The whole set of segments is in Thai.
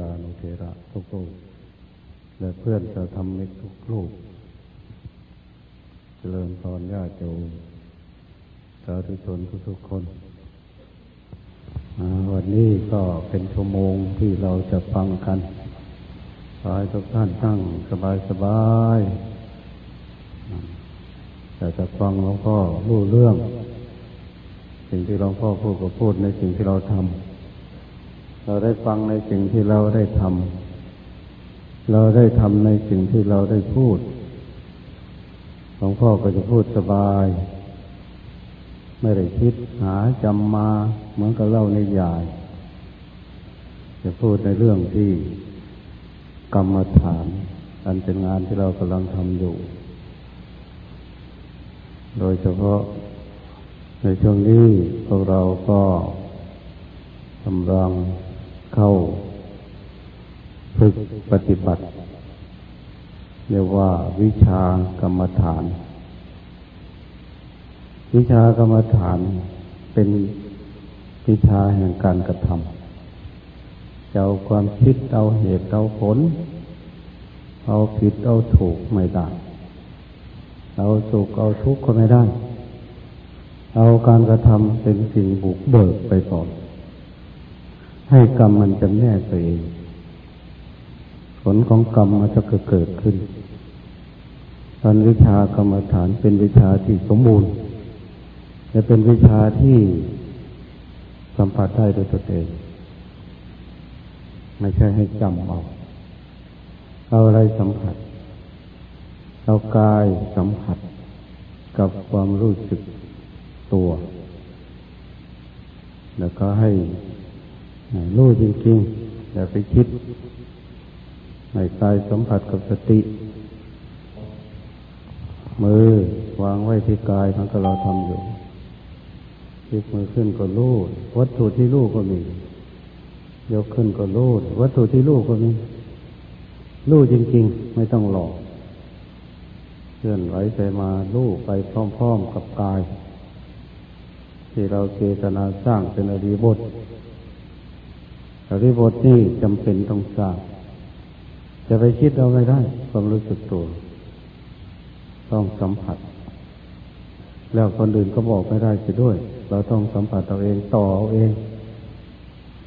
รานุเทระทุกลูกและเพื่อนจะทำมิตรทุกลูกเจริญพรญาติโยมสาธุชนทุกๆคนวันนี้ก็เป็นชั่วโมงที่เราจะฟังกันขอให้ทุกท่านตั้งสบายๆแต่จะฟังหลวงพ่อรู้เรื่อง สิ่งที่หลวงพ่อพูดก็พูดในสิ่งที่เราทำ เราได้ฟังในสิ่งที่เราได้ทำเราได้ทำในสิ่งที่เราได้พูดหลวงพ่อก็จะพูดสบาย ไม่ได้คิดหาจำมาเหมือนกับเล่าในยาย จะพูดในเรื่องที่กรรมฐานอันเป็นงานที่เรากำลังทำอยู่ โดยเฉพาะในช่วงนี้พวกเราก็กำลัง เข้าฝึกปฏิบัติ เรียกว่าวิชากรรมฐาน วิชากรรมฐานเป็นวิชาแห่งการกระทำจะเอาความคิดเอาเหตุเอาผล เอาผิดเอาถูกไม่ได้ เอาสุขเอาทุกข์ก็ไม่ได้ เอาการกระทำเป็นสิ่งบุกเบิกไปก่อน ให้กรรมมันจำแนกตัวเอง ผลของกรรมมันจะเกิดขึ้นตอนวิชากรรมฐานเป็นวิชาที่สมบูรณ์ และเป็นวิชาที่สัมผัสได้โดยตัวเอง ไม่ใช่ให้จำเอาเอาอะไรสัมผัส เอากายสัมผัสกับความรู้สึกตัว แล้วก็ให้ รู้จริงๆ อย่าไปคิดให้กายสัมผัสกับสติ มือวางไว้ที่กายมันก็เราทำอยู่ยกมือขึ้นก็รูดวัตถุที่รูดก็มี ยกขึ้นก็รูดวัตถุที่รูดก็มีรูดจริง ๆ ไม่ต้องหลอกเคลื่อนไหวไปมาลูกไปพร้อม ๆ กับกาย ที่เราเจตนาสร้างเป็นอริบท อริบทนี่จำเป็นต้องสร้างจะไปคิดเอาไม่ได้ ความรู้สึกตัว ต้องสัมผัส แล้วคนอื่นก็บอกไม่ได้จะด้วย เราต้องสัมผัสเอาเองต่อเอาเอง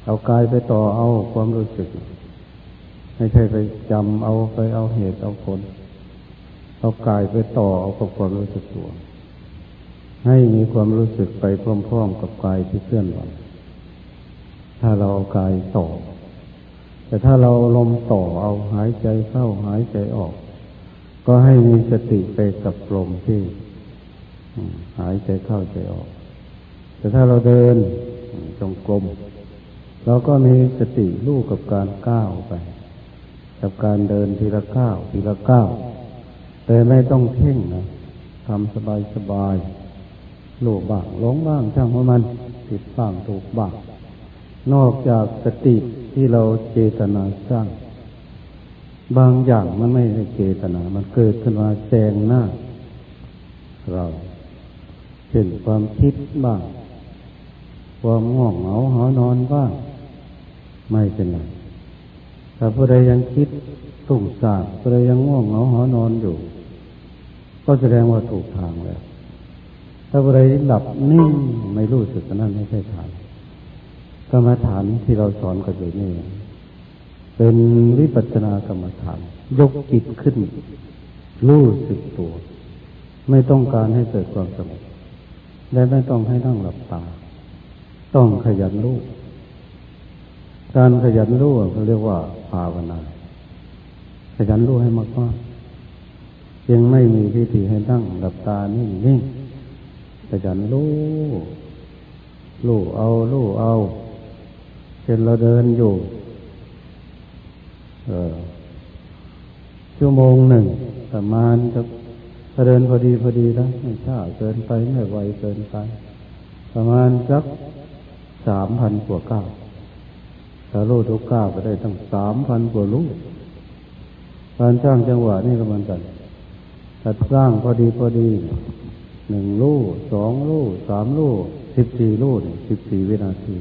เอากายไปต่อเอาความรู้สึก ไม่ใช่ไปจำเอาไปเอาเหตุเอาผล เอากายไปต่อเอากับความรู้สึกตัว ให้มีความรู้สึกไปพร้อมๆกับกายที่เคลื่อนไหว ถ้าเราเอากายต่อ แต่ถ้าเราลมต่อเอาหายใจเข้าหายใจออก ก็ให้มีสติไปกับลมที่หายใจเข้าใจออก แต่ถ้าเราเดินจงกรมเราก็มีสติรู้กับการก้าวไป กับการเดินทีละก้าวทีละก้าวแต่ไม่ต้องเพ่งนะทำสบายสบายโลบ้างหลงบ้างช่างว่ามันผิดบ้างถูกบ้าง นอกจากสติที่เราเจตนาสร้าง บางอย่างมันไม่ได้เจตนา มันเกิดขึ้นมาแซงหน้า เราเช่นความคิดบ้าง ความง่วงเหงาหอนอนบ้าง ไม่เป็นไรแต่ผู้ใดยังคิดตุ่งสาผู้ใดยังง่วงเหงาหอนอนอยู่ ก็แสดงว่าถูกทางแล้ว ถ้าอะไรหลับนิ่งไม่รู้สึกนั่นไม่ใช่ทาง รรมฐานที่เราสอนกันอยู่นี่เป็นวิปัสสนากรรมฐาน ยกจิตขึ้น รู้สึกตัว ไม่ต้องการให้เกิดความสงบและไม่ต้องให้นั่งหลับตา ต้องขยันรู้การขยันรู้เขาเรียกว่าภาวนา ขยันรู้ให้มากๆยังไม่มีพิธีให้ตั้งหลับตานิ่งนิ่งขยันรู้รู้เอารู้เอา เช่นเราเดินอยู่ชั่วโมงหนึ่งประมาณจะเดินพอดีพอดีนะไม่ช้าเกินไปไม่ไวเกินไป ประมาณสักสามพันกว่าก้าวถ้าลูทุกก้าวก็ได้ตั้งสามพันกว่าลูกการสร้างจังหวะนี่ก็เหมือนกันถ้าสร้างพอดีพอดีหนึ่งลูกสองลูกสามลูกสิบสี่ลูกสิบสี่วินาที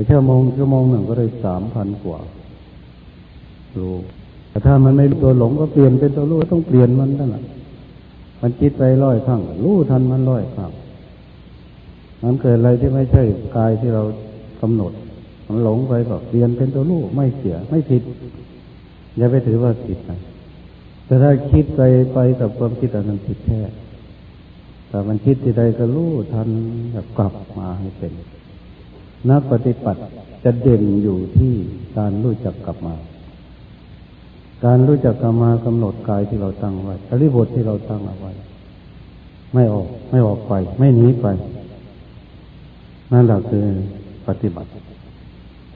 แต่ชั่วโมงชั่วโมงหนึ่งก็ได้สามพันกว่ารู้แต่ถ้ามันไม่ตัวหลงก็เปลี่ยนเป็นตัวรู้ต้องเปลี่ยนมันนั่นแหละมันคิดไปร้อยครั้งรู้ทันมันร้อยครั้งมันเกิดอะไรที่ไม่ใช่กายที่เรากำหนด มันหลงไปก็เปลี่ยนเป็นตัวรู้ไม่เสียไม่ผิดอย่าไปถือว่าผิดนะแต่ถ้าคิดไปไปกับความคิดอันนั้นผิดแท้แต่มันคิดที่ใดก็รู้ทันแบบกลับมาให้เป็น นักปฏิบัติจะเด่นอยู่ที่การรู้จักกลับมา การรู้จักกลับมากำหนดกายที่เราตั้งไว้อริบทที่เราตั้งเอาไว้ ไม่ออก ไม่ออกไป ไม่หนีไป นั่นแหละคือปฏิบัติ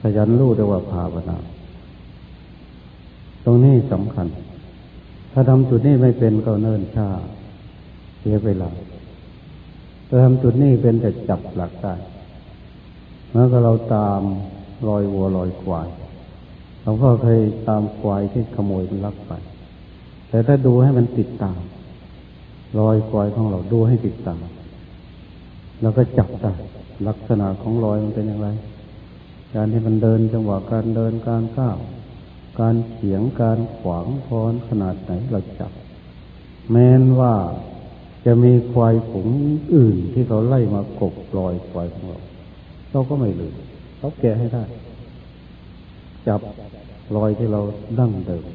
ขยันรู้ด้วยว่าภาวนา ตรงนี้สำคัญ ถ้าทำจุดนี้ไม่เป็นก็เนิ่นช้าเสียเวลาถ้าทำจุดนี้เป็นแต่จับหลักได้ มื่อเราตามรอยวัวรอยควาย เราก็เคยตามควายที่ขโมยลักไป แต่ถ้าดูให้มันติดตาม รอยควายของเราดูให้ติดตามเราก็จับได้ลักษณะของรอยมันเป็นอย่างไร การที่มันเดินจังหวะการเดินการก้าวการเฉียงการขวางพรขนาดไหนเราจับ แม้นว่าจะมีควายผงอื่นที่เขาไล่มากบรอยควายของเรา เราก็ไม่ลืมเขาแกะให้ได้ จับรอยที่เราดั้งเดิม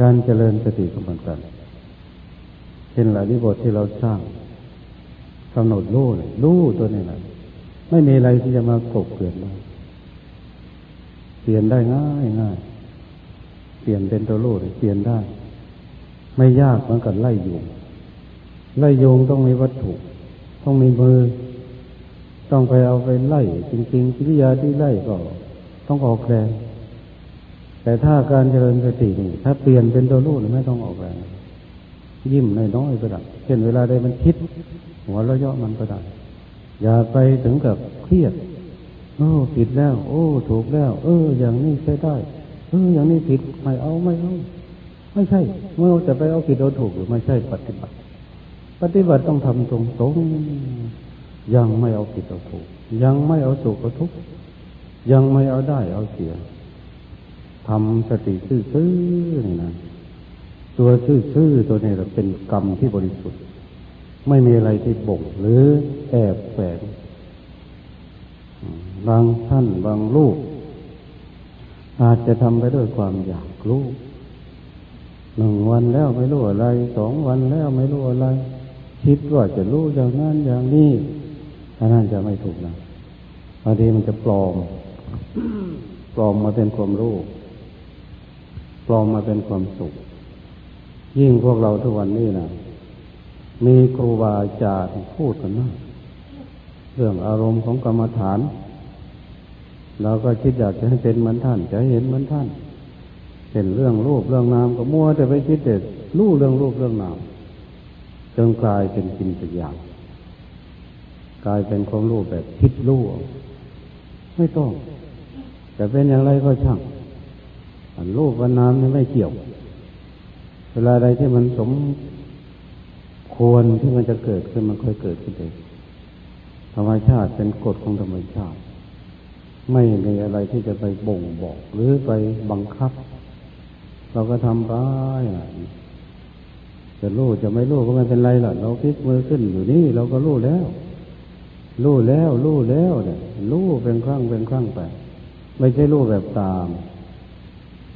การเจริญสติก็เหมือนกันเช่นหลายนิบทที่เราสร้างกำหนดรู้รู้ตัวนี้แหละไม่มีอะไรที่จะมากบเกลื่อนได้เปลี่ยนได้ง่ายง่ายเปลี่ยนเป็นตัวรู้เปลี่ยนได้ ไม่ยากเหมือนกับไล่โยงไล่โยงต้องมีวัตถุ ต้องมีมือ ต้องไปเอาไปไล่ จริงๆวิทยาที่ไล่ก็ต้องออกแรง แต่ถ้าการเจริญสตินี่ถ้าเปลี่ยนเป็นตัวรู้ไม่ต้องออกแรง ยิ้มน้อยๆก็ได้เช่นเวลาใดมันคิด หัวเราะเยาะมันก็ได้อย่าไปถึงกับเครียด โอ้ผิดแล้ว โอ้ ถูกแล้ว เออ อย่างนี้ใช้ได้ เออ อย่างนี้ผิดไม่เอาไม่เอาไม่ใช่เมื่อจะไปเอาผิดเอาถูกหรือไม่ใช่ปฏิบัติ ปฏิบัติต้องทำตรงตรง ยังไม่เอาผิดเอาถูก ยังไม่เอาสุขเอาทุกข์ยังไม่เอาได้เอาเสียทำสติซื่อๆนี่นะตัวซื่อๆตัวนี้เป็นกรรมที่บริสุทธิ์ ไม่มีอะไรที่บ่งหรือแอบแฝงบางท่านบางลูก อาจจะทำไปด้วยความอยากรู้หนึ่งวันแล้วไม่รู้อะไรสองวันแล้วไม่รู้อะไร คิดว่าจะรู้อย่างนั้นอย่างนี้ อันนั้นจะไม่ถูกนะบางทีมันจะปลอม ปลอมมาเป็นความรู้ ปลอมมาเป็นความสุข ยิ่งพวกเราทุกวันนี้นะมีครูบาอาจารย์พูดกันมากเรื่องอารมณ์ของกรรมฐาน เราก็คิดอยากจะให้เป็นเหมือนท่าน จะเห็นเหมือนท่านเห็นเรื่องรูปเรื่องนามก็มัวแต่ไปคิดแต่รู้เรื่องรูปเรื่องนามจนกลายเป็นกินเป็นอย่าง กลายเป็นความรู้แบบคิดรู้ไม่ต้อง แต่เป็นอย่างไรก็ช่างอันรูปวันนามนี่ไม่เกี่ยว เวลาใดที่มันสมควรที่มันจะเกิดขึ้นมันค่อยเกิดขึ้นเองธรรมชาติเป็นกฎของธรรมชาติ ไม่มีอะไรที่จะไปบ่งบอก หรือไปบังคับ เราก็ทำไปจะรู้จะไม่รู้ก็ไม่เป็นไรหรอกเราพลิกมือขึ้นอยู่นี่เราก็รู้แล้ว รู้แล้วรู้แล้วเนี่ยรู้เป็นครั้งเป็นครั้งไป ไม่ใช่รู้แบบตาม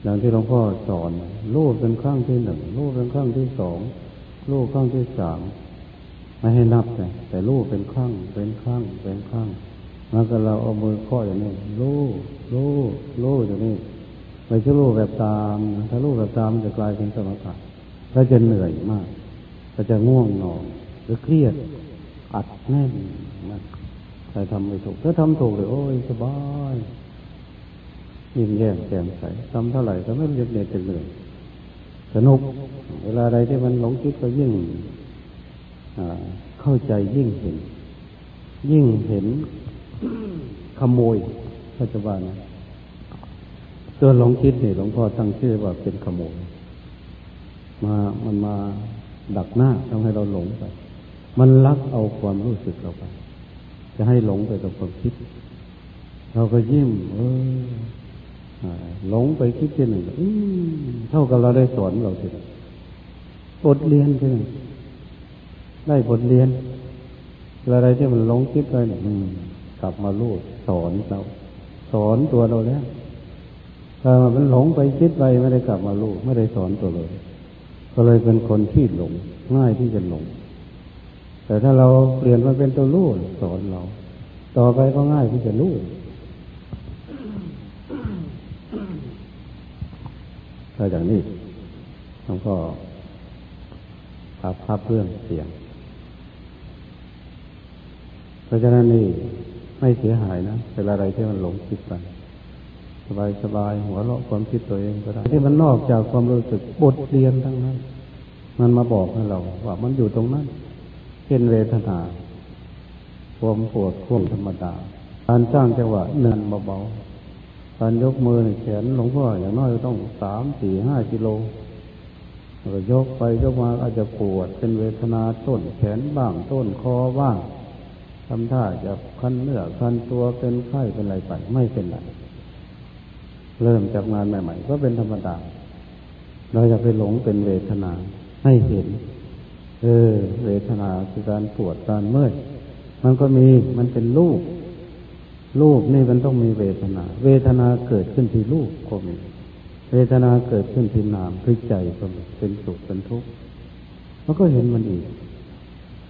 อย่างที่หลวงพ่อสอนรู้เป็นครั้งที่หนึ่งรู้เป็นครั้งที่สองรู้ครั้งที่สามไม่ให้นับเลยแต่รู้เป็นครั้งเป็นครั้งเป็นครั้งแล้วก็เราเอามือข้ออย่างนี้รู้รู้รู้อย่างนี้ไม่ใช่รู้แบบตาม ถ้ารู้แบบตามจะกลายเป็นสมถะก็จะเหนื่อยมาก ก็จะง่วงนอนหรือเครียดอัดแน่น นใครทำไม่ถูก ถ้าทำถูกเลยโอ้ยสบายยิ้มแย้มแจ่มใสทำเท่าไหร่ก็ไม่เหน็ดเหนื่อยสนุก เวลาใดที่มันหลงคิดก็ยิ่งเข้าใจยิ่งเห็น ยิ่งเห็นขโมยปัจจุบันนะตัวหลงคิดเนี่ยหลวงพ่อตั้งชื่อว่าเป็นขโมยมามันมาดักหน้าทำให้เราหลงไป มันลักเอาความรู้สึกเราไป จะให้หลงไปกับความคิด เราก็ยิ้มเออหลงไปคิดที่หนึ่งเท่ากับเราได้สอนเราสิบทเรียนที่หนึ่งได้บทเรียนอะไรที่มันหลงคิดไปเนี่ยกลับมาลูกสอนเรา สอนตัวเราแล้วถ้ามันหลงไปคิดไปไม่ได้กลับมาลูกไม่ได้สอนตัวเลย ก็เลยเป็นคนที่หลง ง่ายที่จะหลง แต่ถ้าเราเปลี่ยนมาเป็นตัวลูกสอนเรา ต่อไปก็ง่ายที่จะลูกถ้าอย่างนี้มันก็พับพับเรื่องเสียง เพราะฉะนั้นนี่ไม่เสียหายนะเป็นอะไรที่มันหลงคิดไปสบายสบายหัวเราะความคิดตัวเองก็ได้ที่มันนอกจากความรู้สึกบทเรียนทั้งนั้น มันมาบอกให้เราว่ามันอยู่ตรงนั้น เช่นเวทนาความปวดความธรรมดา การสร้างจังหวะเนินเบาๆการยกมือในแขนหลวงพ่ออย่างน้อยต้องสามสี่ห้ากิโลก็ยกไปยกมาอาจจะปวดเป็นเวทนาต้นแขนบ้างต้นคอบ้างทำท่าจะคันเนื้อคันตัวเป็นไข้เป็นอะไรไปไม่เป็นไรเริ่มจากงานใหม่ ๆ ก็เป็นธรรมดา เราจะไปหลงเป็นเวทนาให้เห็น เออ เวทนาคือการปวดการเมื่อยมันก็มีมันเป็นรูปรูปนี่มันต้องมีเวทนา เวทนาเกิดขึ้นที่รูปก็มี เวทนาเกิดขึ้นที่นามคือใจก็มีเป็นสุขเป็นทุกข์มันก็เห็นมันอีก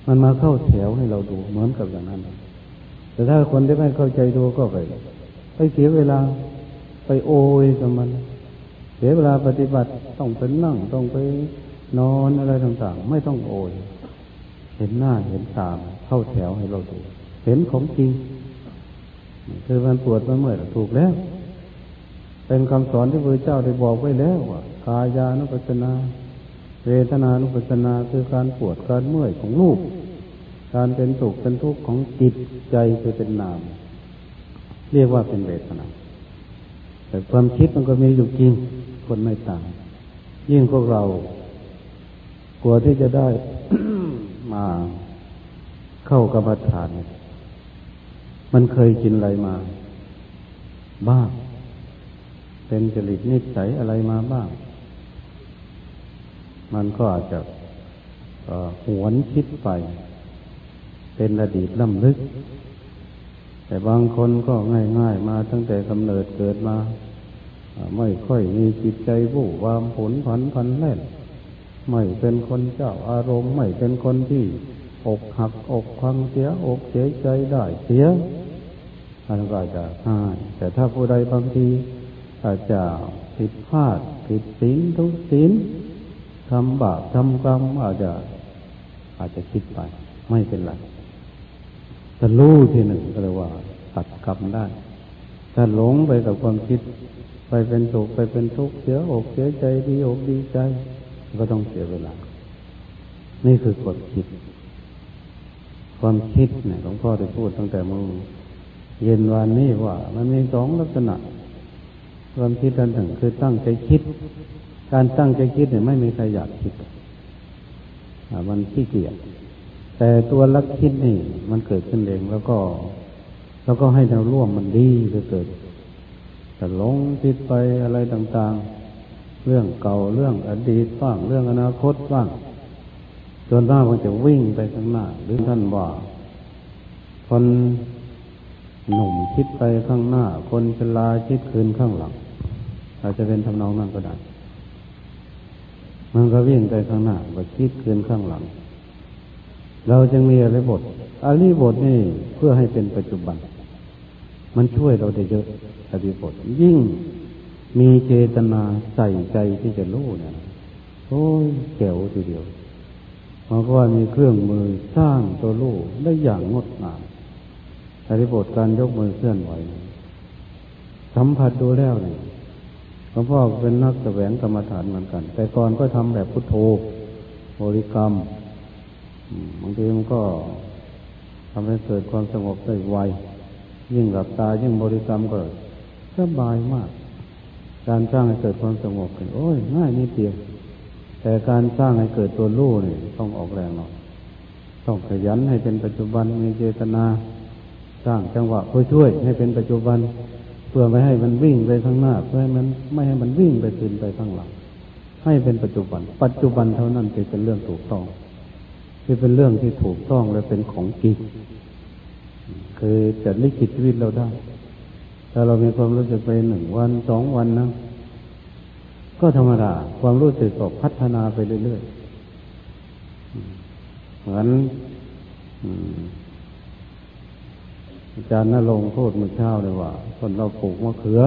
มันมาเข้าแถวให้เราดูเหมือนกับอย่างนั้น แต่ถ้าคนที่ไม่เข้าใจดูก็ไปไปเสียเวลาไปโอยกับมัน เสียเวลาปฏิบัติต้องไปนั่งต้องไป นอนอะไรต่างๆ ไม่ต้องโอยเห็นหน้าเห็นตาเข้าแถวให้เราดูเห็นของจริงคือมันปวดมันเมื่อยถูกแล้ว เป็นคำสอนที่พระเจ้าได้บอกไว้แล้วว่ากายานุปัสนา เวทนานุปัสนาคือการปวดการเมื่อยของลูกการเป็นสุขเป็นทุกข์ของจิตใจคือเป็นนาม เรียกว่าเป็นเวทนา แต่ความคิดมันก็มีอยู่จริงคนไม่ต่างยิ่งพวกเรา กลัวที่จะได้มาเข้ากรรมฐาน มันเคยกินอะไรมาบ้าง เป็นจริตนิสัยอะไรมาบ้าง มันก็อาจจะหวนคิดไป เป็นอดีตล้ำลึก แต่บางคนก็ง่าย ๆ มาตั้งแต่กำเนิดเกิดมา ไม่ค่อยมีจิตใจบู่วามผลผันพันแล่น ไม่เป็นคนเจ้าอารมณ์ไม่เป็นคนที่อกหักอกพังเสียอกเสียใจได้เสียอันก็จะง่ายแต่ถ้าผู้ใดบางทีอาจจะผิดพลาดผิดศีลทุกศีลทำบาปทำกรรมอาจจะอาจจะคิดไป ไม่เป็นไรถ้ารู้ที่หนึ่งก็เลยว่าตัดกรรมได้ ถ้าหลงไปกับความคิด ไปเป็นสุขไปเป็นทุกข์เสียอกเสียใจดีอกดีใจ ก็ต้องเสียเวลา นี่คือกฎคิด ความคิดเนี่ยหลวงพ่อได้พูดตั้งแต่เมื่อเย็นวันนี้ว่า มันมีสองลักษณะ ความคิดอันหนึ่งคือตั้งใจคิด การตั้งใจคิดเนี่ยไม่มีใครอยากคิดมันขี้เกียจแต่ตัวลักคิดนี่ มันเกิดขึ้นเองแล้วก็ แล้วก็ให้แนวร่วมมันดีจะเกิดแต่หลงคิดไปอะไรต่าง ๆ เรื่องเก่าเรื่องอดีตบ้างเรื่องอนาคตบ้างจนว่ามันจะวิ่งไปข้างหน้า หรือท่านว่า คนหนุ่มคิดไปข้างหน้า คนชราคิดคืนข้างหลัง อาจจะเป็นทำนองนั้นก็ได้ มันก็วิ่งไปข้างหน้าก็คิดคืนข้างหลัง เราจึงมีอริบทอริบทนี่เพื่อให้เป็นปัจจุบัน มันช่วยเราได้เยอะอริบทยิ่ง มีเจตนาใส่ใจที่จะรู้เนี่ยโอ้ยแก้วทีเดียวมันก็ว่ามีเครื่องมือสร้างตัวรู้ได้อย่างงดงามอริบทการยกมือเคลื่อนไหว สัมผัสดูแล้วเนี่ยหลวงพ่อเป็นนักแสวงกรรมฐานเหมือนกัน แต่ก่อนก็ทำแบบพุทโธบริกรรมบางทีมันก็ทำให้เกิดความสงบได้ไวยิ่งหลับตายิ่งบริกรรมก็สบายมาก การสร้างให้เกิดความสงบโอ้ยง่ายนิดเดียว แต่การสร้างให้เกิดตัวรู้นี่ต้องออกแรงหน่อยต้องขยันให้เป็นปัจจุบันมีเจตนา สร้างจังหวะเพื่อช่วย ให้เป็นปัจจุบัน เพื่อไม่ให้มันวิ่งไปข้างหน้า เพื่อให้มันไม่ให้มันวิ่งไปคืนไปข้างหลัง ให้เป็นปัจจุบัน ปัจจุบันเท่านั้นที่เป็นเรื่องถูกต้องที่เป็นเรื่องที่ถูกต้องและเป็นของจริงคือจะลิขิตชีวิตเราได้ ถ้าเรามีความรู้สึกไปหนึ่งวันสองวันนะ ก็ธรรมดาความรู้สึกก็พัฒนาไปเรื่อยๆเหมือนอาจารย์นรงพูดเมื่อเช้าเลยว่า คนเราปลูกมะเขือ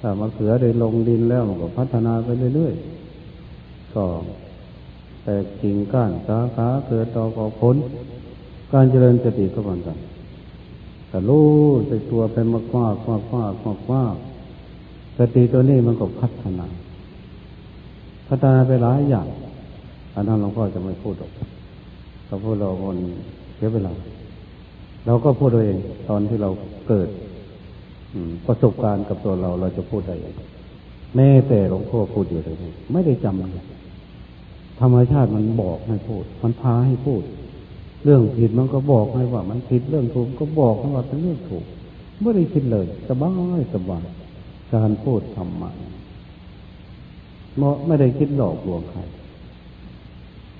ถ้ามะเขือได้ลงดินแล้วมันก็พัฒนาไปเรื่อยๆก็แต่กิ่งก้านสาขาเกิดต่อก่อผล การเจริญสติก็เหมือนกัน แต่รู้ใส่ตัวเป็นมากมากมากมากมากมาสติตัวนี้มันก็พัฒนา พัฒนาไปหลายอย่างอันนั้นหลวงพ่อจะไม่พูดหรอกเราพูดเราคนเสียเวลาเราก็พูดเองตอนที่เราเกิดประสบการณ์กับตัวเราเราจะพูดได้แม่แต่หลวงพ่อพูดอยู่เลยไม่ได้จำธรรมชาติมันบอกให้พูด มันพาให้พูด เรื่องผิดมันก็บอกให้ว่า มันผิดเรื่องถูกก็บอกให้ว่าเป็นเรื่องถูกไม่ได้คิดเลยสบายสบายการพูดธรรมะเมาะไม่ได้คิดหลอกลวงใคร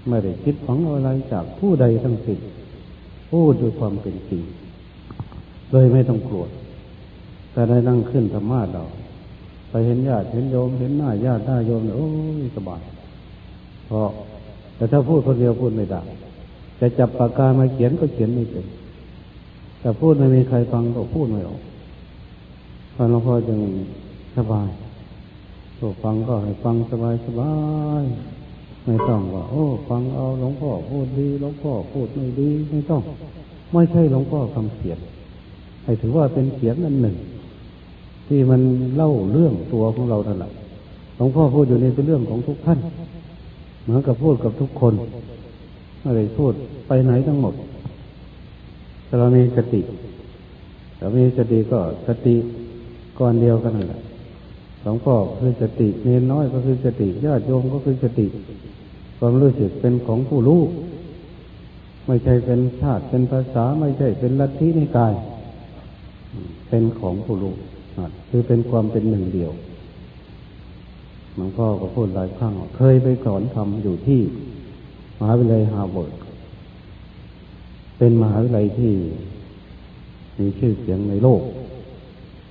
ไม่ได้คิดฝังอะไรจากผู้ใดทั้งสิ้นพูดด้วยความเป็นจริงเลยไม่ต้องกลัวแต่ได้นั่งขึ้นธรรมะเราไปเห็นญาติเห็นโยมเห็นหน้าญาติหน้าโยมโอ้ยสบายเพราะแต่ถ้าพูดคนเดียวพูดไม่ได้ จะจับปากกามาเขียนก็เขียนไม่เป็นแต่พูดไม่มีใครฟังก็พูดไม่ออกฟังหลวงพ่อจึงสบายตัวฟังก็ให้ฟังสบายสบายไม่ต้องว่าโอ้ ฟังเอาหลวงพ่อพูดดีหลวงพ่อพูดไม่ดีไม่ต้อง ไม่ใช่หลวงพ่อคำเขียนให้ถือว่าเป็นเขียนอันหนึ่ง ที่มันเล่าเรื่องตัวของเราท่านแหละหลวงพ่อพูดอยู่ในเป็นเรื่องของทุกท่าน เหมือนกับพูดกับทุกคน อะไรพูดไปไหนทั้งหมดถ้าเรามีสติถ้ามีสติก็สติก้อนเดียวกันนั่นแหละหลวงพ่อคือสติเนนน้อยก็คือสติญาติโยมก็คือสติ ความรู้สึกเป็นของผู้รู้ไม่ใช่เป็นชาติเป็นภาษาไม่ใช่เป็นลัทธินิกาย เป็นของผู้รู้คือเป็นความเป็นหนึ่งเดียวหลวงพ่อก็พูดหลายครั้งเคยไปสอนทำอยู่ที่ มหาวิทยาลัยฮาร์วาร์ดเป็นมหาวิทยาลัยที่มีชื่อเสียงในโลก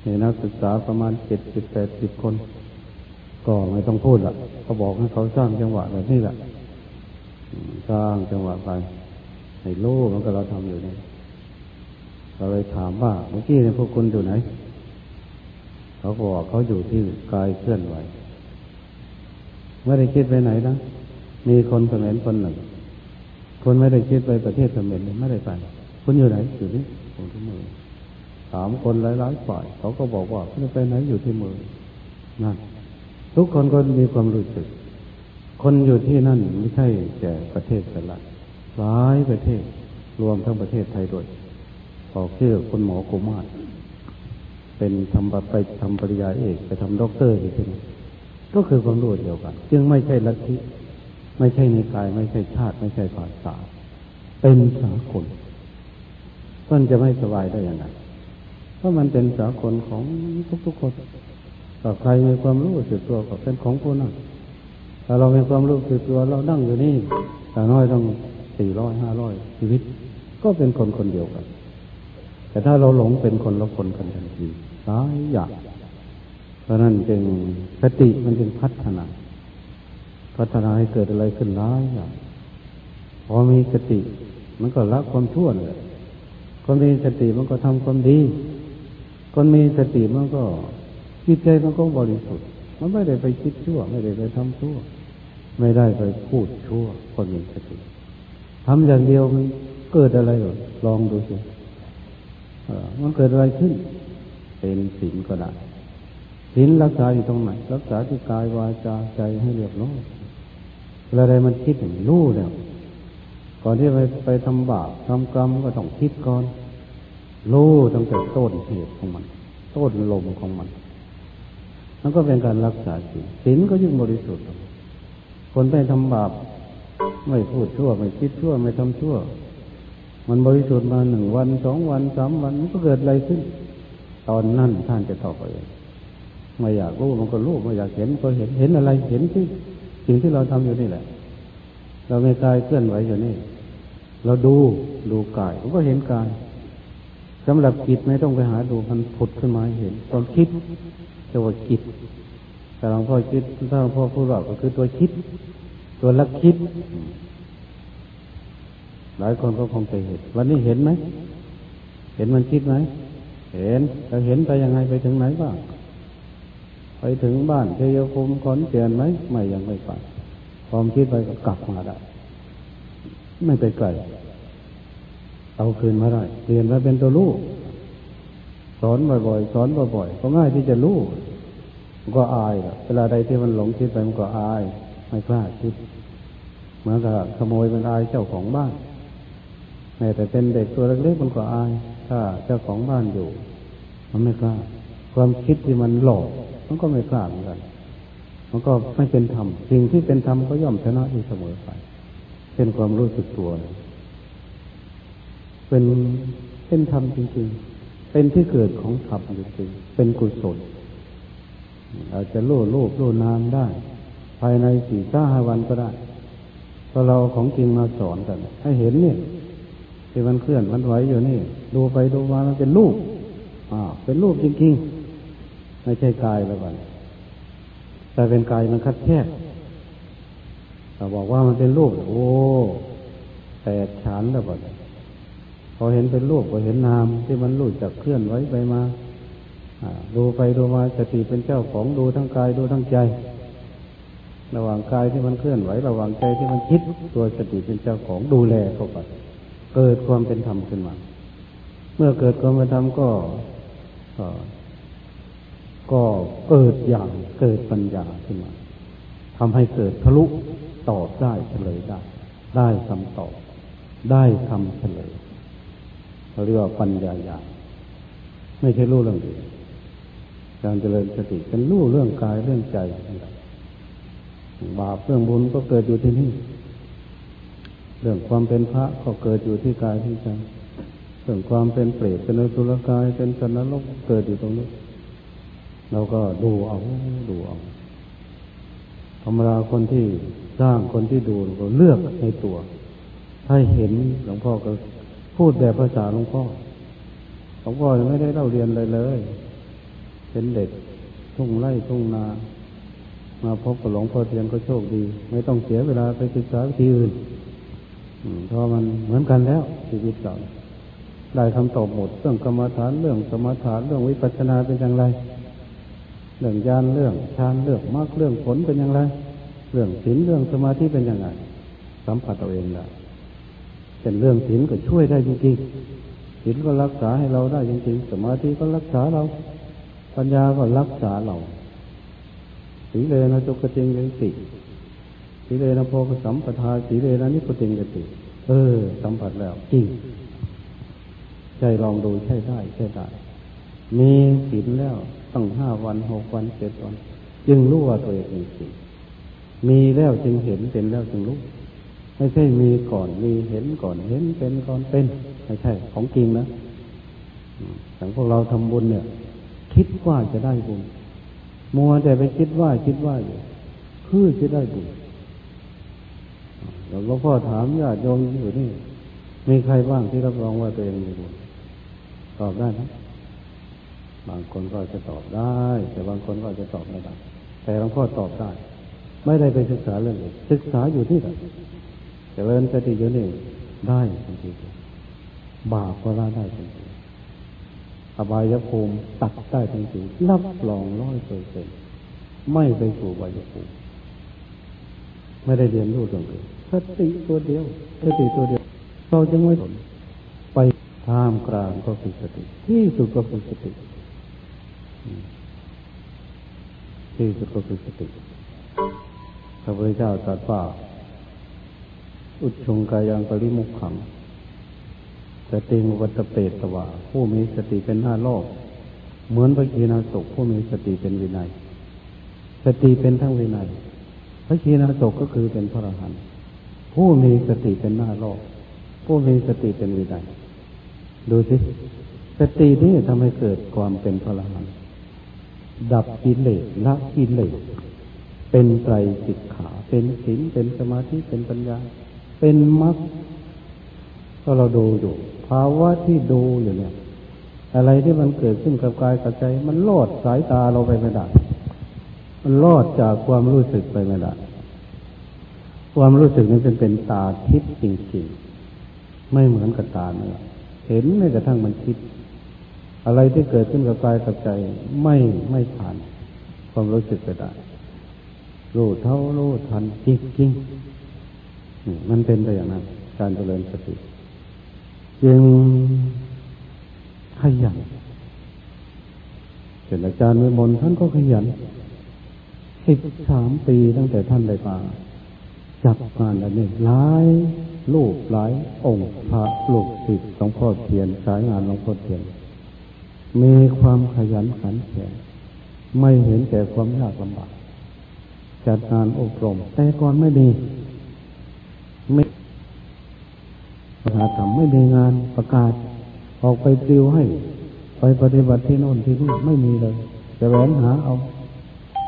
มีนักศึกษาประมาณเจ็ดสิบแปดสิบคน ก็ไม่ต้องพูดละเขาบอกให้เขาสร้างจังหวะแบบนี้แหละสร้างจังหวะไป ในโลกมันก็เราทำอยู่เนี่ยเราเลยถามว่าเมื่อกี้เนี่ยพวกคุณอยู่ไหน เขาบอกเขาอยู่ที่กายเคลื่อนไหวไม่ได้คิดไปไหนนะ มีคนเสมรคนหนึ่ง คนไม่ได้คิดไปประเทศเสมรไม่ได้ไปคุณอยู่ไหนอยู่นี่ผมที่มือถามคนหลายๆฝ่ายเขาก็บอกว่าคุณไปไหนอยู่ที่มือนั่นทุกคนก็มีความรู้สึก คนอยู่ที่นั่นไม่ใช่แต่ประเทศแต่ละหลายประเทศ รวมทั้งประเทศไทยด้วยออกชื่อคุณหมอกุมาศเป็นทำไปทำปริญญาเอกไปทำด็อกเตอร์อยู่ที่นั่นก็คือความรู้เดียวกัน จึงไม่ใช่ลัทธิ ไม่ใช่นิกาย ไม่ใช่ชาติ ไม่ใช่ภาษา เป็นสากลท่านจะไม่สบายได้ยังไงเพราะมันเป็นสากลของทุกๆคนถ้าใครมีความรู้สึกตัวก็เป็นของผู้นั้นถ้าเรามีความรู้สึกตัวเรานั่งอยู่นี่แต่น้อยต้องสี่ร้อยห้าร้อยชีวิต ก็เป็นคนคนเดียวกัน แต่ถ้าเราหลงเป็นคนละคนกันทันทีสายอยากเพราะนั้นจึงสติมันจึงพัฒนา พัฒนาให้เกิดอะไรขึ้นร้ายอย่างพอมีสติ มันก็ละความชั่วเลยคนมีสติมันก็ทำความดี คนมีสติมันก็จิตใจมันก็บริสุทธิ์ มันไม่ได้ไปคิดชั่ว ไม่ได้ไปทำชั่ว ไม่ได้ไปพูดชั่ว คนมีสติทำอย่างเดียวมันเกิดอะไรหรอลองดูสิมันเกิดอะไรขึ้น เป็นศีลก็ได้ศีลรักษาอยู่ตรงไหน รักษาที่กายวาจาใจให้เรียบร้อย อะไรมันคิดอย่างรู้แล้วก่อนที่ไปไปทำบาปทำกรรมก็ต้องคิดก่อน รู้ตั้งแต่ต้นเหตุของมัน ต้นลมของมันนั่นก็เป็นการรักษาศีลศีลก็ยิ่งบริสุทธิ์ คนไปทำบาปไม่พูดชั่ว ไม่คิดชั่ว ไม่ทำชั่ว มันบริสุทธิ์มาหนึ่งวันสองวันสามวันมันก็เกิดอะไรขึ้น ตอนนั้นท่านจะตอบเองไม่อยากรู้มันก็รู้ไม่อยากเห็นก็เห็นเห็นอะไรเห็นที่ สิ่งที่เราทำอยู่นี่แหละ เราไม่กายเคลื่อนไหวอยู่นี่ เราดูดูกายมันก็เห็นกายสำหรับจิตไม่ต้องไปหาดูมันผุดขึ้นมาเห็นตอนคิดจะว่าจิตแต่หลวงพ่อคิดถ้าหลวงพ่อพูดว่าก็คือตัวคิด ตัวลักคิด หลายคนก็คงจะเห็น วันนี้เห็นไหม เห็นมันคิดไหม เห็นเราเห็นไปยังไงไปถึงไหนบ้าง ไปถึงบ้านเทยภูมิขอนเกียนไหมไม่ยังไม่ไปความคิดไปก็กลับมาได้ไม่ไปไกลเอาคืนมาได้เปลี่ยนมาเป็นตัวลูกสอนบ่อยๆสอนบ่อยๆก็ง่ายที่จะรู้ก็อายเวลาใดที่มันหลงคิดไปมันก็อาย ไม่กล้าคิดเหมือนกับขโมยมันอายเจ้าของบ้านแม้แต่เป็นเด็กตัวเล็กๆมันก็อาย ถ้าเจ้าของบ้านอยู่ มันไม่กล้าความคิดที่มันหลอก มันก็ไม่กล้าเหมือนกัน มันก็ไม่เป็นธรรมสิ่งที่เป็นธรรมก็ย่อมชนะอยู่เสมอไปเป็นความรู้สึกตัว เป็นเป็นธรรมจริงๆ เป็นที่เกิดของธรรมจริงๆ เป็นกุศลอาจจะโล่โลภโล่นามได้ ภายในสี่ห้าวันก็ได้พอเราของจริงมาสอนกัน ให้เห็นเนี่ยที่มันเคลื่อนมันไหวอยู่นี่ ดูไปดูมามันเป็นรูปอ่าเป็นรูปจริงๆ ไม่ใช่กายแล้วกันแต่เป็นกายมันคัดแคบแต่บอกว่ามันเป็นรูปโอ้แตกฉานแล้วก่อนพอเห็นเป็นรูปก็เห็นนามที่มันรู้จักเคลื่อนไหวไปมาดูไปดูมาสติเป็นเจ้าของดูทั้งกายดูทั้งใจ ระหว่างกายที่มันเคลื่อนไหว ระหว่างใจที่มันคิดตัวสติเป็นเจ้าของดูแลเข้าไปเกิดความเป็นธรรมขึ้นมา เมื่อเกิดความเป็นธรรมก็ ก็เกิดอย่างเกิดปัญญาขึ้นมาทำให้เกิดทะลุตอบได้เฉลยได้ ได้คำตอบ ได้คำเฉลยเขาเรียกว่าปัญญาญาไม่ใช่รู้เรื่องอื่นการเจริญสติเป็นรู้เรื่องกายเรื่องใจบาปเรื่องบุญก็เกิดอยู่ที่นี่เรื่องความเป็นพระก็เกิดอยู่ที่กายที่ใจเรื่องความเป็นเปรตเป็นอสุรกายเป็นสันนรกเกิดอยู่ตรงนี้ เราก็ดูเอาดูเอาธรรมดาคนที่สร้างคนที่ดูก็เลือกในตัว ถ้าเห็นหลวงพ่อก็พูดแบบภาษาหลวงพ่อหลวงพ่อไม่ได้เล่าเรียนเลยเลย เป็นเด็กทุ่งไร่ทุ่งนา มาพบกับหลวงพ่อเทียนก็โชคดี ไม่ต้องเสียเวลาไปศึกษาวิธีอื่นเพราะมันเหมือนกันแล้วชีวิตเราได้คำตอบหมดเรื่องกรรมฐานเรื่องสมถานเรื่องวิปัสสนาเป็นอย่างไร เรื่องญาณเรื่องฌานเรื่องมรรคเรื่องผลเป็นอย่างไร เรื่องศีลเรื่องสมาธิเป็นอย่างไรสัมผัสตัวเองได้เป็นเรื่องศีลก็ช่วยได้จริงๆศีลก็รักษาให้เราได้จริงๆ สมาธิก็รักษาเรา ปัญญาก็รักษาเราสีเลนะจุกติงกติสีเลนะโพกสัมปทาสีเลนะนิพติงกติเออ สัมผัสแล้ว จริง ใจลองดูใช่ได้ ใช่ได้ มีศีลแล้ว ตั้งห้าวันหกวันเจ็ดวัน จึงรู้ว่าตัวเองมีศีลมีแล้วจึงเห็นเป็นแล้วจึงรู้ไม่ใช่มีก่อนมีเห็นก่อนเห็นเป็นก่อนเป็นไม่ใช่ ของจริงนะอย่างพวกเราทำบุญเนี่ย คิดว่าจะได้บุญมัวแต่ไปคิดว่าคิดว่าอยู่คือจะได้บุญแล้วก็พ่อถามญาติโยมอยู่นี่มีใครบ้างที่รับรองว่าตัวเองมีบุญตอบได้นะ บางคนก็จะตอบได้ แต่บางคนก็จะตอบไม่ได้ แต่หลวงพ่อตอบได้ ไม่ได้ไปศึกษาเรื่องนี้ศึกษาอยู่ที่ไหนเจริญสติอยู่นี่ได้จริงๆบาปก็ละได้จริงอบายภูมิตัดได้ทันทีรับรองร้อยเปอร์เซ็นไม่ไปสู่อบายภูมิไม่ได้เรียนรู้ตรงนี้สติตัวเดียวสติตัวเดียว เราจะไม่สนไปท่ามกลางก็คือสติ ที่สุดก็คือสติ ที่สุดก็คือสติพระพุทธเจ้าตรัสว่า อุชงกายังปริมุขขังสติวัตเปตตวาผู้มีสติเป็นหน้าโลก เหมือนพระคีนาศกผู้มีสติเป็นวินัย สติเป็นทั้งวินัย พระคีนาศกก็คือเป็นพระอรหันต์ผู้มีสติเป็นหน้าโลก ผู้มีสติเป็นวินัยดูสิสตินี่ทำให้เกิดความเป็นพลัง ดับกิเลสละกิเลสเป็นไตรสิกขาเป็นศีลเป็นสมาธิเป็นปัญญา เป็นมรรคก็เราดูอยู่ภาวะที่ดูอยู่เนี่ย อะไรที่มันเกิดขึ้นกับกายกับใจ มันลอดสายตาเราไปไม่ได้มันลอดจากความรู้สึกไปไม่ได้ความรู้สึกนี้เป็นเป็นตาทิพย์จริงๆ ไม่เหมือนกับตาเนื้อเห็นไม่กระทั่งมันคิด อะไรที่เกิดขึ้นกับกายกับใจไม่ไม่ผ่าน ความรู้สึกไปได้รู้เท่ารู้ทันจริงจริงมันเป็นไปอย่างนั้น การเจริญสติยังขยันเป็นอาจารย์วิมลท่านก็ขยันสิบสามปีตั้งแต่ท่านได้มาจับงานอันนี้หลายลูกหลายองค์พระลูกศิษย์หลวงพ่อเทียนสายงานหลวงพ่อเทียน มีความขยันขันแข็งไม่เห็นแก่ความยากลำบากจัดงานอบรม แต่ก่อนไม่ดีไม่มหาธรรมไม่มีงานประกาศ ออกไปติวให้ ไปปฏิบัติที่โน่นที่นี่ไม่มีเลยจะแหวนหาเอา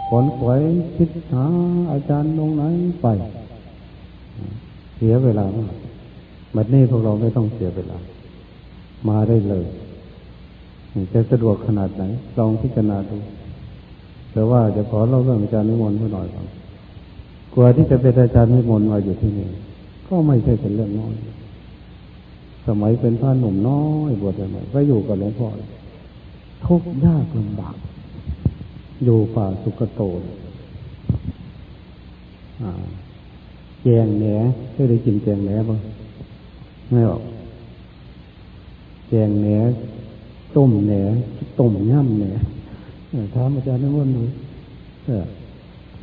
ขนขวยคิดหาอาจารย์ตรงไหนไป เสียเวลามากบัดนี้พวกเราไม่ต้องเสียเวลา มาได้เลย จะสะดวกขนาดไหน ลองพิจารณาดู แต่ว่าจะขอเล่าเรื่องอาจารย์นิมนต์เพื่อหน่อยก่อนกว่าที่จะเป็นอาจารย์นิมนต์มาอยู่ที่นี่ก็ไม่ใช่เป็นเรื่องน้อย สมัยเป็นพระหนุ่มน้อยบวชใหม่ก็อยู่กับหลวงพ่อทุกยากลำบาก อยู่ป่าสุกโตแกงแหนเคยได้กินแกงแหนบ้างไม่ออกแกงแหน ต้มแหนต้มย่ำแหนถามอาจารย์นิมนต์หน่ย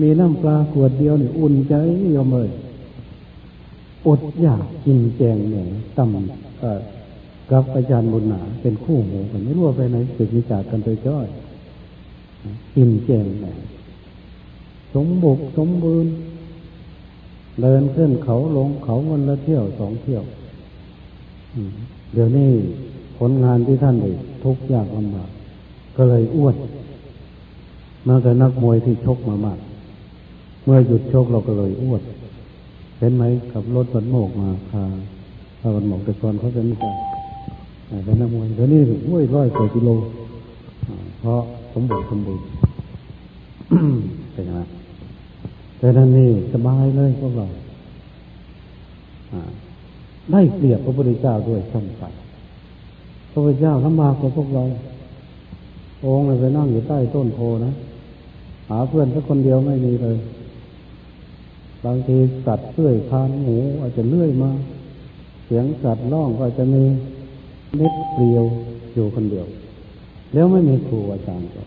มีน้ำปลาขวดเดียวนี่อุ่นใจยอมเลยอดอยากกินแกงแหนต่ำกับอาจารย์บุญหนาเป็นคู่หูกันไม่รู้ไปไหนสึกวิจารกันไปจ้อยกินแกงแหนสมบุกสมบูรณ์เดินขึ้นเขาลงเขาวันละเที่ยวสองเที่ยวเดี๋ยวนี้ ผลงานที่ท่านได้ทุกยากลำบากก็เลยอ้วนมาแต่นักมวยที่ชกมามาก เมื่อหยุดชกเราก็เลยอ้วนเห็นไหมขับรถบรรโมกมาคาถ้าบรรโมกแต่ก่อนเขาจะไม่ใช่เป็นนักมวยเดี๋ยวนี้ห้วยร้อยกว่ากิโลเพราะสมบูรณ์สมบูรณ์เป็นไงแต่นั่นนี่สบายเลยพวกเราได้เปรียบพระพุทธเจ้าด้วยซ้ำไป พระพุทธเจ้าลำบากกว่าพวกเรา องค์เลยไปนั่งอยู่ใต้ต้นโพนะหาเพื่อนสักคนเดียวไม่มีเลย บางทีสัตว์เลื่อยคานหมูอาจจะเลื่อยมา เสียงสัตว์ร้องก็อาจจะมีเม็ดเปลียวอยู่คนเดียว แล้วไม่มีครูอาจารย์ก็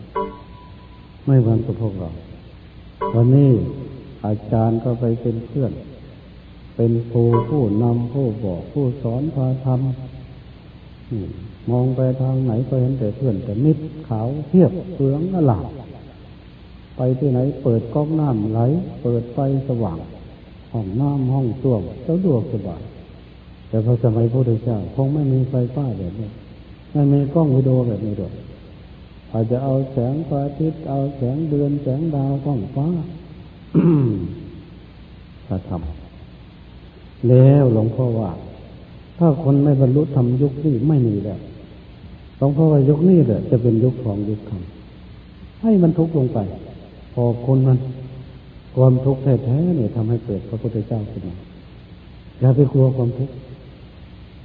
ไม่เหมือนกับพวกเราวันนี้อาจารย์ก็ไปเป็นเพื่อน เป็นครูผู้นำผู้บอกผู้สอนพาทำ มองไปทางไหนก็เห็นแต่เพื่อนแต่มิดขาวเทียบเปลืองอลาไปที่ไหนเปิดก๊อกน้ำไหล เปิดไฟสว่าง ห้องน้ำห้องส้วมสะดวกสบายแต่พอสมัยพระพุทธเจ้าคงไม่มีไฟฟ้าแบบนี้ไม่มีกล้องวิดีโอแบบนี้ด้วยอาจจะเอาแสงพระอาทิตย์เอาแสงเดือนแสงดาวท้องฟ้าถ้าทำแล้วหลวงพ่อว่า ถ้าคนไม่บรรลุธรรมยุคนี้ไม่มีแล้วหลวงพ่อว่ายุคนี้แหละจะเป็นยุคของยุคธรรมให้มันทุกข์ลงไป พอคนมันความทุกข์แท้ๆเนี่ยทำให้เกิดพระพุทธเจ้าขึ้นมาอย่าไปกลัวความทุกข์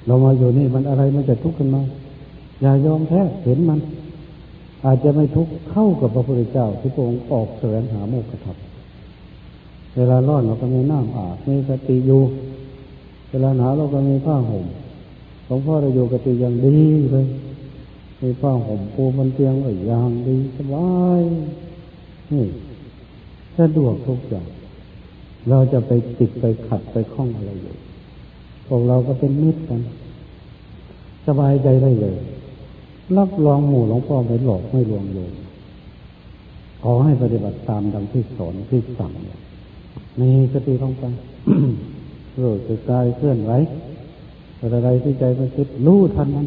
เรามาอยู่นี่มันอะไรมันจะทุกข์ขึ้นมา อย่ายอมแพ้เห็นมัน อาจจะไม่ทุกข์เข้ากับพระพุทธเจ้าที่พระองค์ออกแสวงหาโมกขธรรมเวลาร้อนเราก็มีน้ำอาบมีสติอยู่ เวลาหนาวเราก็มีผ้าห่มหลวงพ่อเราอยู่กติอย่างดีเลยมีผ้าห่มปูมันเตียงออย่างดีสบายนี่สะดวกทุกอย่างเราจะไปติดไปขัดไปคล้องอะไรอยู่พวกเราก็เป็นมิตรกัน สบายใจได้เลย รับรองหมู่หลวงพ่อไม่หลอกไม่ลวงโยมขอให้ปฏิบัติตามดังที่สอนที่สั่งมีสติลงไป รู้สึกกายเคลื่อนไหวอะไรที่ใจมันคิดรู้ทันมัน